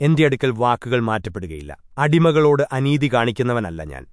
എന്റെ അടുക്കൽ വാക്കുകൾ മാറ്റപ്പെടുകയില്ല. അടിമകളോട് അനീതി കാണിക്കുന്നവനല്ല ഞാൻ.